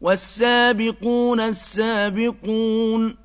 وَالسَّابِقُونَ السَّابِقُونَ